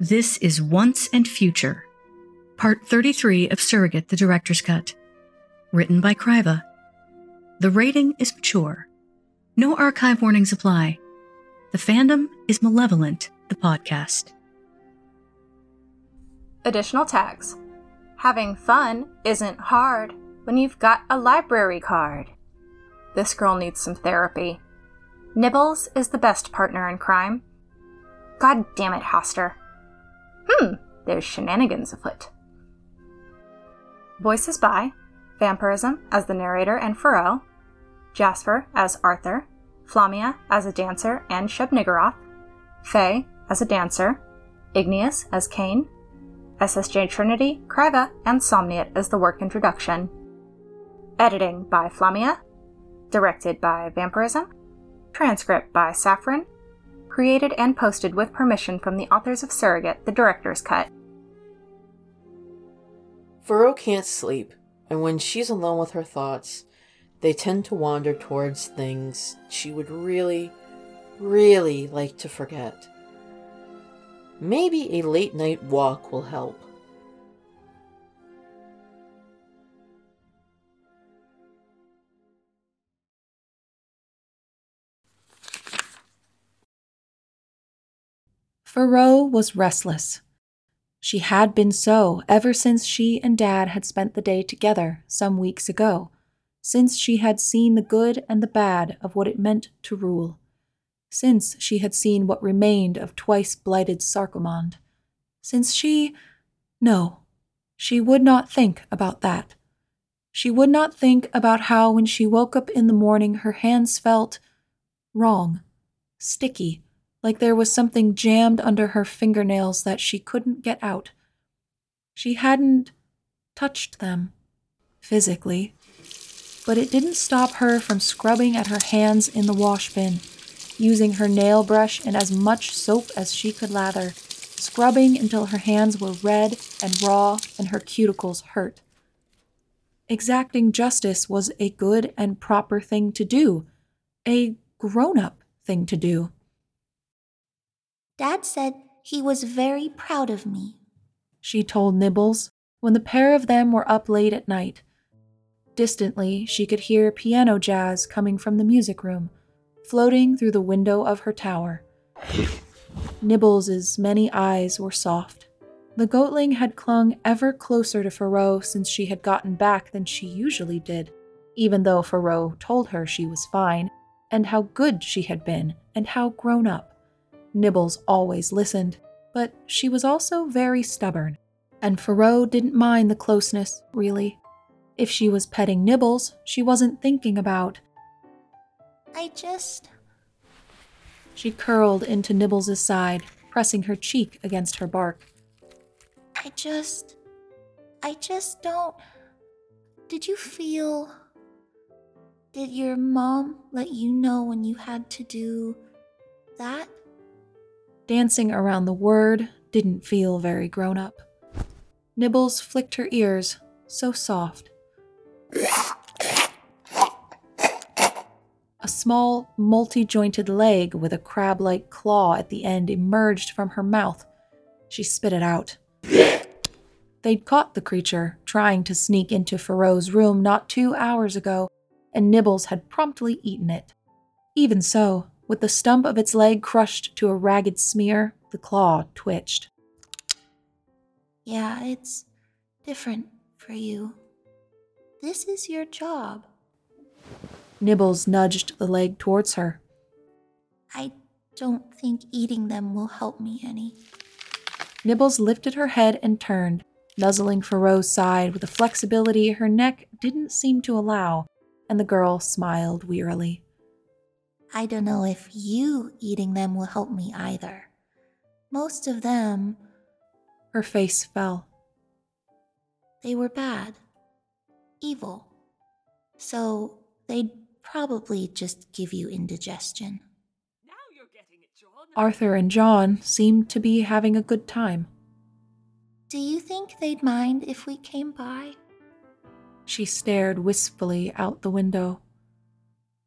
This is Once and Future, Part 33 of Surrogate, the Director's Cut. Written by Kriva. The rating is mature. No archive warnings apply. The fandom is Malevolent, the podcast. Additional tags. Having fun isn't hard when you've got a library card. This girl needs some therapy. Nibbles is the best partner in crime. God damn it, Hastur. Hmm, there's shenanigans afoot. Voices by Vampirism as the narrator and Faro, Jasper as Arthur, Flamia as a dancer and Shub Niggurath, Faye as a dancer, Igneous as Kayne, SSJ Trinity, Kryva, and Somniate as the work introduction. Editing by Flamia, directed by Vampirism, transcript by Saffron, created and posted with permission from the authors of Surrogate, the director's cut. Furo can't sleep, and when she's alone with her thoughts, they tend to wander towards things she would really, really like to forget. Maybe a late night walk will help. Furo was restless. She had been so ever since she and Dad had spent the day together some weeks ago, since she had seen the good and the bad of what it meant to rule, since she had seen what remained of twice blighted Sarkomand, since she. No, she would not think about that. She would not think about how when she woke up in the morning her hands felt wrong, sticky like there was something jammed under her fingernails that she couldn't get out. She hadn't touched them physically, but it didn't stop her from scrubbing at her hands in the wash bin, using her nail brush and as much soap as she could lather, scrubbing until her hands were red and raw and her cuticles hurt. Exacting justice was a good and proper thing to do, a grown up thing to do. Dad said he was very proud of me, she told Nibbles when the pair of them were up late at night. Distantly, she could hear piano jazz coming from the music room, floating through the window of her tower. Nibbles's many eyes were soft. The goatling had clung ever closer to Faro since she had gotten back than she usually did, even though Faro told her she was fine, and how good she had been, and how grown up. Nibbles always listened, but she was also very stubborn, and Faro didn't mind the closeness, really. If she was petting Nibbles, she wasn't thinking about. I just. She curled into Nibbles' side, pressing her cheek against her bark. I just. I just don't. Did you feel. Did your mom let you know when you had to do that? Dancing around the word didn't feel very grown up. Nibbles flicked her ears, so soft. A small, multi jointed leg with a crab like claw at the end emerged from her mouth. She spit it out. They'd caught the creature, trying to sneak into Faro's room not two hours ago, and Nibbles had promptly eaten it. Even so, with the stump of its leg crushed to a ragged smear, the claw twitched. Yeah, it's different for you. This is your job. Nibbles nudged the leg towards her. I don't think eating them will help me any. Nibbles lifted her head and turned, nuzzling Faro's side with a flexibility her neck didn't seem to allow, and the girl smiled wearily. I don't know if you eating them will help me either. Most of them. Her face fell. They were bad. Evil. So they'd probably just give you indigestion. It, Arthur and John seemed to be having a good time. Do you think they'd mind if we came by? She stared wistfully out the window.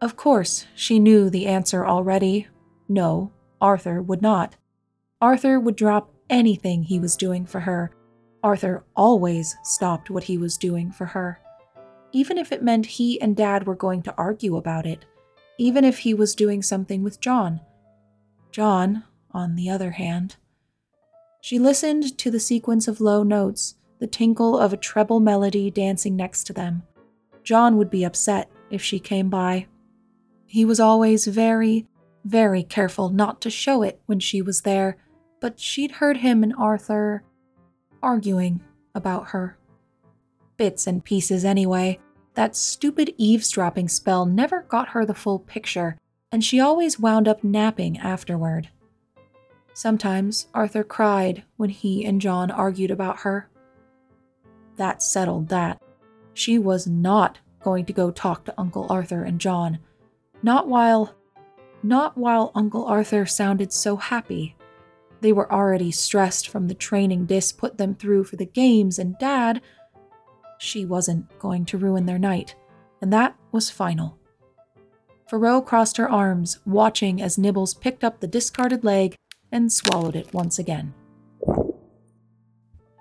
Of course, she knew the answer already. No, Arthur would not. Arthur would drop anything he was doing for her, Arthur always stopped what he was doing for her. Even if it meant he and Dad were going to argue about it, even if he was doing something with John. John, on the other hand, she listened to the sequence of low notes, the tinkle of a treble melody dancing next to them. John would be upset if she came by. He was always very, very careful not to show it when she was there, but she'd heard him and Arthur arguing about her. Bits and pieces, anyway. That stupid eavesdropping spell never got her the full picture, and she always wound up napping afterward. Sometimes Arthur cried when he and John argued about her. That settled that. She was not going to go talk to Uncle Arthur and John. Not while. Not while Uncle Arthur sounded so happy. They were already stressed from the training Dis put them through for the games, and Dad. She wasn't going to ruin their night, and that was final. Faroe crossed her arms, watching as Nibbles picked up the discarded leg and swallowed it once again.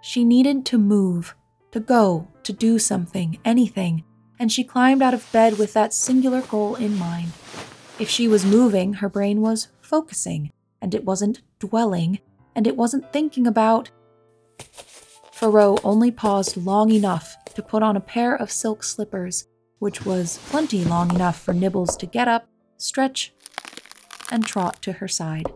She needed to move, to go, to do something, anything, and she climbed out of bed with that singular goal in mind. If she was moving, her brain was focusing, and it wasn't dwelling, and it wasn't thinking about. Faroe only paused long enough to put on a pair of silk slippers, which was plenty long enough for Nibbles to get up, stretch, and trot to her side.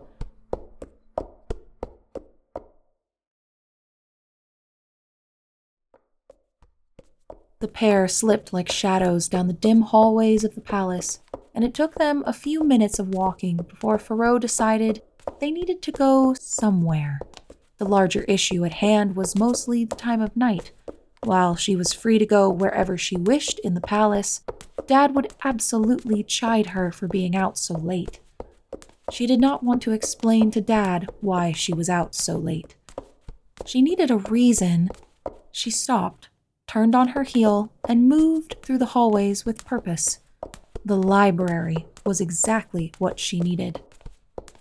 Pair slipped like shadows down the dim hallways of the palace, and it took them a few minutes of walking before Faroe decided they needed to go somewhere. The larger issue at hand was mostly the time of night. While she was free to go wherever she wished in the palace, Dad would absolutely chide her for being out so late. She did not want to explain to Dad why she was out so late. She needed a reason. She stopped turned on her heel, and moved through the hallways with purpose. The library was exactly what she needed.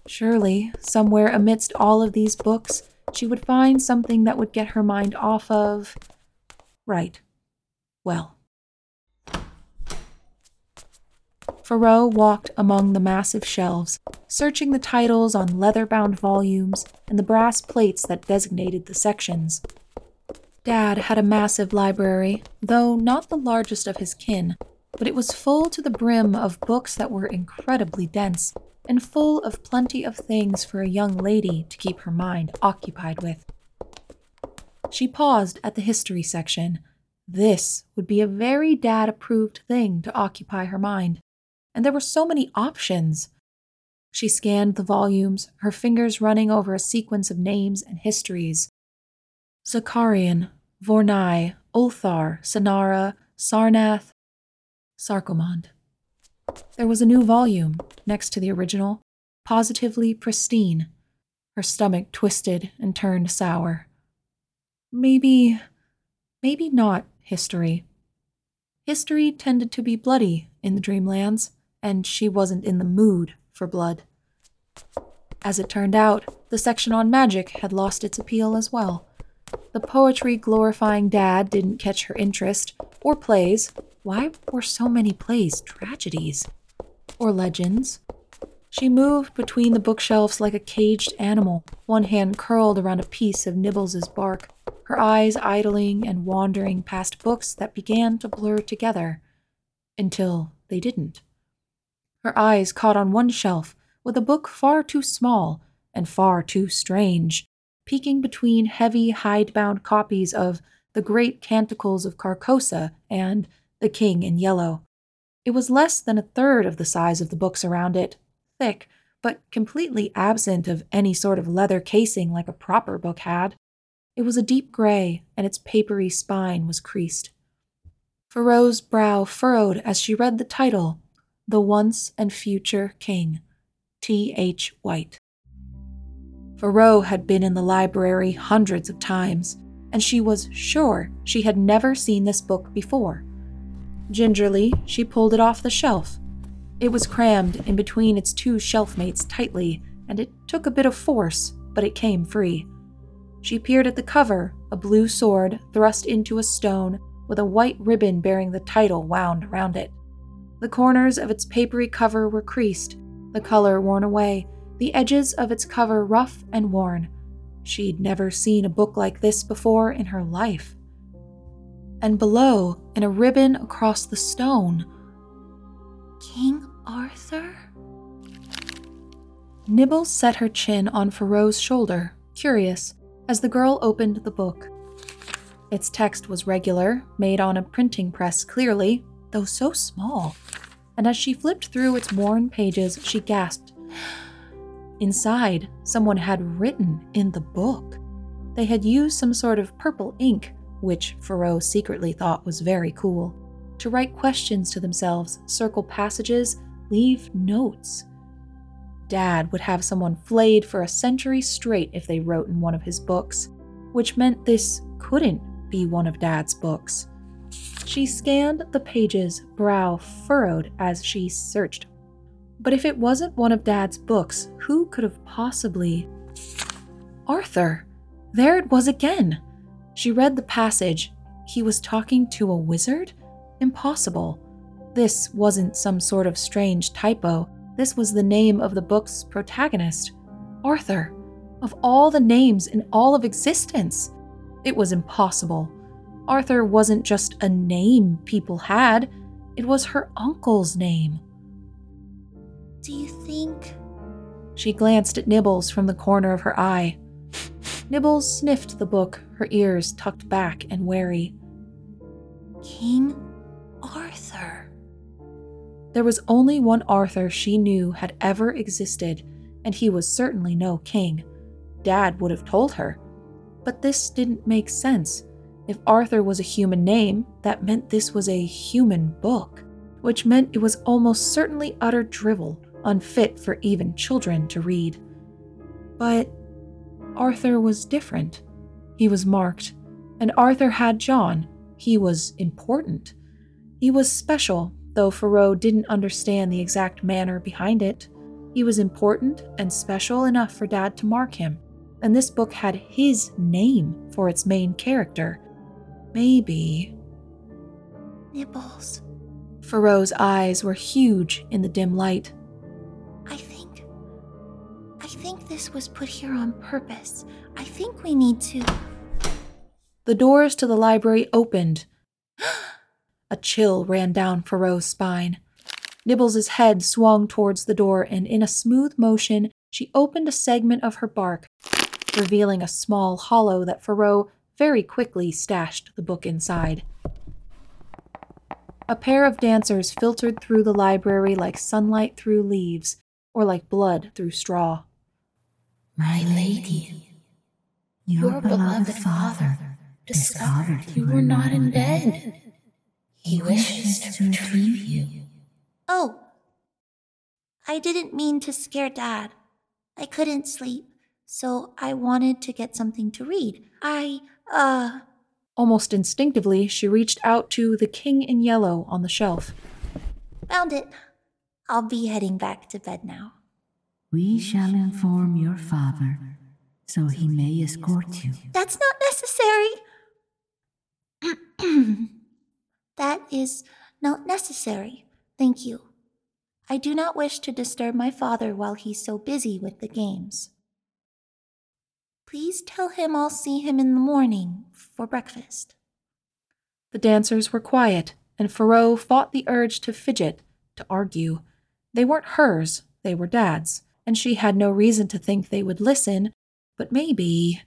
Surely, somewhere amidst all of these books, she would find something that would get her mind off of. Right. Well. Faroe walked among the massive shelves, searching the titles on leather bound volumes and the brass plates that designated the sections. Dad had a massive library, though not the largest of his kin, but it was full to the brim of books that were incredibly dense and full of plenty of things for a young lady to keep her mind occupied with. She paused at the history section. This would be a very dad approved thing to occupy her mind, and there were so many options. She scanned the volumes, her fingers running over a sequence of names and histories. Zakarian, Vornai, Ulthar, Sanara, Sarnath, Sarkomand. There was a new volume, next to the original, positively pristine. Her stomach twisted and turned sour. Maybe. maybe not history. History tended to be bloody in the Dreamlands, and she wasn't in the mood for blood. As it turned out, the section on magic had lost its appeal as well. The poetry glorifying dad didn't catch her interest, or plays. Why were so many plays tragedies? Or legends? She moved between the bookshelves like a caged animal, one hand curled around a piece of Nibbles's bark, her eyes idling and wandering past books that began to blur together. Until they didn't. Her eyes caught on one shelf with a book far too small and far too strange peeking between heavy hidebound copies of The Great Canticles of Carcosa and The King in Yellow. It was less than a third of the size of the books around it, thick, but completely absent of any sort of leather casing like a proper book had. It was a deep gray, and its papery spine was creased. Faroe's brow furrowed as she read the title The Once and Future King, T. H. White. Faroe had been in the library hundreds of times, and she was sure she had never seen this book before. Gingerly, she pulled it off the shelf. It was crammed in between its two shelf mates tightly, and it took a bit of force, but it came free. She peered at the cover, a blue sword thrust into a stone with a white ribbon bearing the title wound around it. The corners of its papery cover were creased, the color worn away, the edges of its cover rough and worn. She'd never seen a book like this before in her life. And below, in a ribbon across the stone, King Arthur? Nibbles set her chin on Faro's shoulder, curious, as the girl opened the book. Its text was regular, made on a printing press clearly, though so small, and as she flipped through its worn pages, she gasped. Inside, someone had written in the book. They had used some sort of purple ink, which Faro secretly thought was very cool, to write questions to themselves, circle passages, leave notes. Dad would have someone flayed for a century straight if they wrote in one of his books, which meant this couldn't be one of Dad's books. She scanned the pages, brow furrowed as she searched. But if it wasn't one of Dad's books, who could have possibly. Arthur! There it was again! She read the passage. He was talking to a wizard? Impossible. This wasn't some sort of strange typo. This was the name of the book's protagonist Arthur. Of all the names in all of existence, it was impossible. Arthur wasn't just a name people had, it was her uncle's name. Do you think. She glanced at Nibbles from the corner of her eye. Nibbles sniffed the book, her ears tucked back and wary. King Arthur? There was only one Arthur she knew had ever existed, and he was certainly no king. Dad would have told her. But this didn't make sense. If Arthur was a human name, that meant this was a human book, which meant it was almost certainly utter drivel, unfit for even children to read. But Arthur was different. He was marked, and Arthur had John. He was important. He was special, though Faro didn't understand the exact manner behind it. He was important and special enough for Dad to mark him, and this book had his name for its main character. Maybe. Nibbles. Faro's eyes were huge in the dim light. This was put here on purpose. I think we need to. The doors to the library opened. A chill ran down Faro's spine. Nibbles's head swung towards the door, and in a smooth motion, she opened a segment of her bark, revealing a small hollow that Faro very quickly stashed the book inside. A pair of dancers filtered through the library like sunlight through leaves, or like blood through straw. My lady, your, your beloved, beloved father discovered you were not in bed. He wishes to retrieve you. Oh, I didn't mean to scare Dad. I couldn't sleep, so I wanted to get something to read. I, uh. Almost instinctively, she reached out to The King in Yellow on the shelf. Found it. I'll be heading back to bed now. We shall inform your father so he may escort you. That's not necessary. that is not necessary. Thank you. I do not wish to disturb my father while he's so busy with the games. Please tell him I'll see him in the morning for breakfast. The dancers were quiet, and Faro fought the urge to fidget, to argue. They weren't hers, they were Dad's, and she had no reason to think they would listen, but maybe.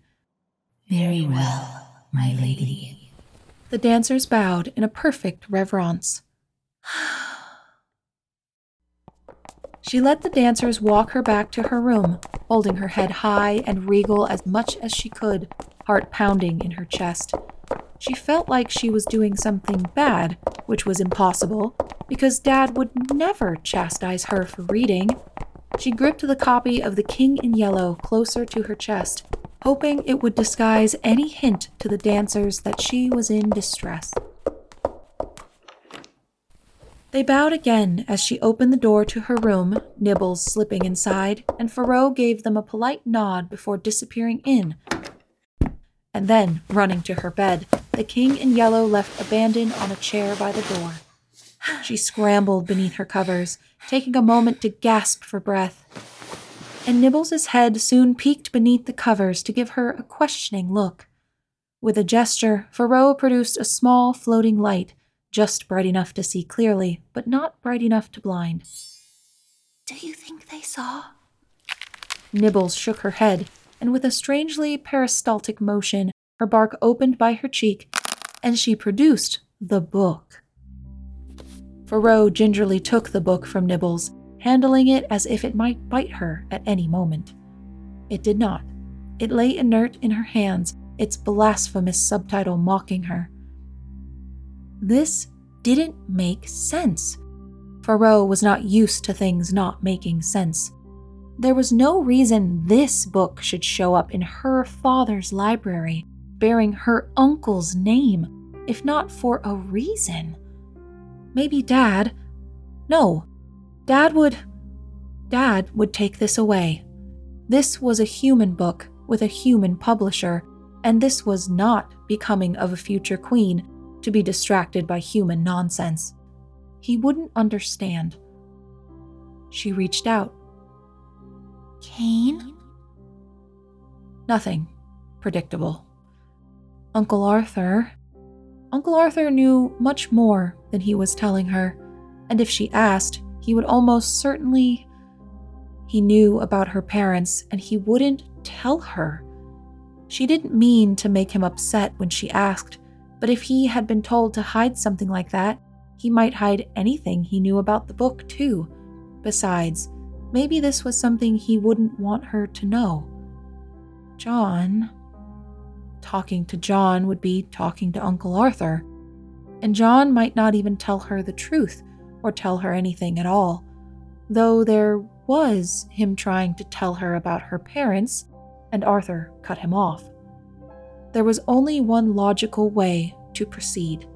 Very well, my lady. The dancers bowed in a perfect reverence. She let the dancers walk her back to her room, holding her head high and regal as much as she could, heart pounding in her chest. She felt like she was doing something bad, which was impossible, because Dad would never chastise her for reading. She gripped the copy of The King in Yellow closer to her chest, hoping it would disguise any hint to the dancers that she was in distress. They bowed again as she opened the door to her room, Nibbles slipping inside, and Faro gave them a polite nod before disappearing in. And then, running to her bed, the king in yellow left abandoned on a chair by the door. She scrambled beneath her covers, taking a moment to gasp for breath. And Nibbles's head soon peeked beneath the covers to give her a questioning look. With a gesture, Faroe produced a small floating light, just bright enough to see clearly, but not bright enough to blind. Do you think they saw? Nibbles shook her head, and with a strangely peristaltic motion, her bark opened by her cheek, and she produced the book. Faroe gingerly took the book from Nibbles, handling it as if it might bite her at any moment. It did not. It lay inert in her hands, its blasphemous subtitle mocking her. This didn't make sense. Faroe was not used to things not making sense. There was no reason this book should show up in her father's library, bearing her uncle's name, if not for a reason. Maybe Dad. No, Dad would. Dad would take this away. This was a human book with a human publisher, and this was not becoming of a future queen to be distracted by human nonsense. He wouldn't understand. She reached out. Kayne? Nothing. Predictable. Uncle Arthur. Uncle Arthur knew much more than he was telling her, and if she asked, he would almost certainly. He knew about her parents, and he wouldn't tell her. She didn't mean to make him upset when she asked, but if he had been told to hide something like that, he might hide anything he knew about the book, too. Besides, maybe this was something he wouldn't want her to know. John. Talking to John would be talking to Uncle Arthur, and John might not even tell her the truth or tell her anything at all, though there was him trying to tell her about her parents, and Arthur cut him off. There was only one logical way to proceed.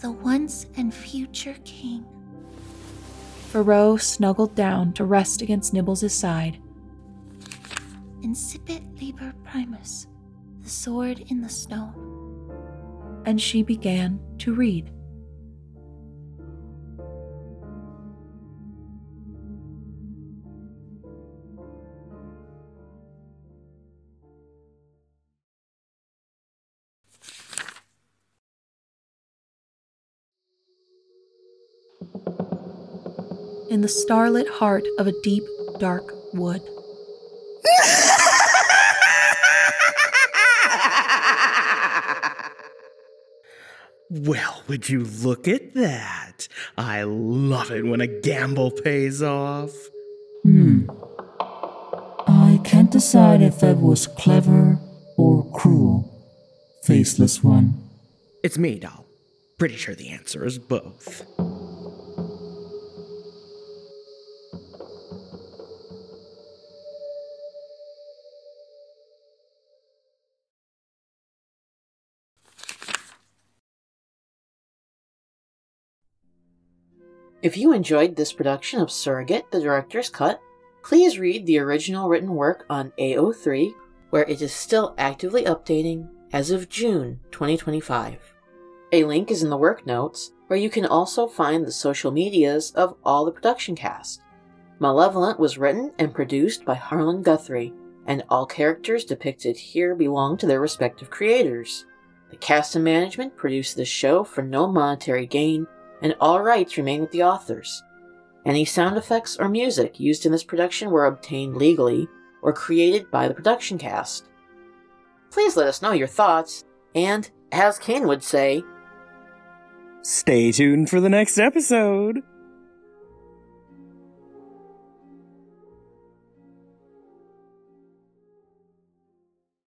The once and future king. Faroe snuggled down to rest against Nibbles' side. Incipit Liber Primus, the sword in the stone. And she began to read. In the starlit heart of a deep, dark wood. Well, would you look at that? I love it when a gamble pays off. Hmm. I can't decide if that was clever or cruel. Faceless one. It's me, doll. Pretty sure the answer is both. If you enjoyed this production of Surrogate, the Director's Cut, please read the original written work on AO3, where it is still actively updating as of June 2025. A link is in the work notes, where you can also find the social medias of all the production cast. Malevolent was written and produced by Harlan Guthrie, and all characters depicted here belong to their respective creators. The cast and management produced this show for no monetary gain and all rights remain with the authors. Any sound effects or music used in this production were obtained legally or created by the production cast. Please let us know your thoughts, and, as Kayne would say, Stay tuned for the next episode.